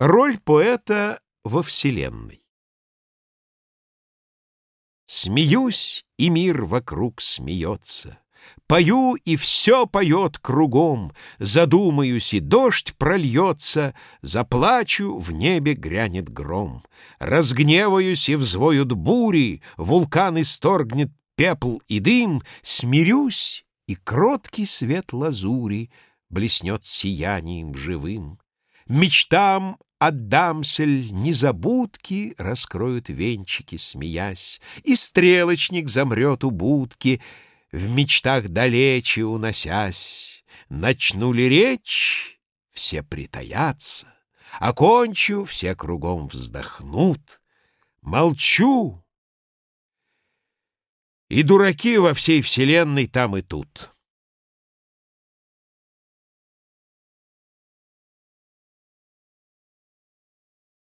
Роль поэта во Вселенной Смеюсь, и мир вокруг смеется. Пою, и все поет кругом. Задумаюсь, и дождь прольется. Заплачу, в небе грянет гром. Разгневаюсь, и взвоют бури. Вулкан исторгнет пепл и дым. Смирюсь, и кроткий свет лазури Блеснет сиянием живым. Мечтам Отдамсель незабудки Раскроют венчики, смеясь, И стрелочник замрет у будки, В мечтах далече уносясь. Начну ли речь, все притаятся, Окончу, все кругом вздохнут. Молчу, и дураки во всей вселенной там и тут.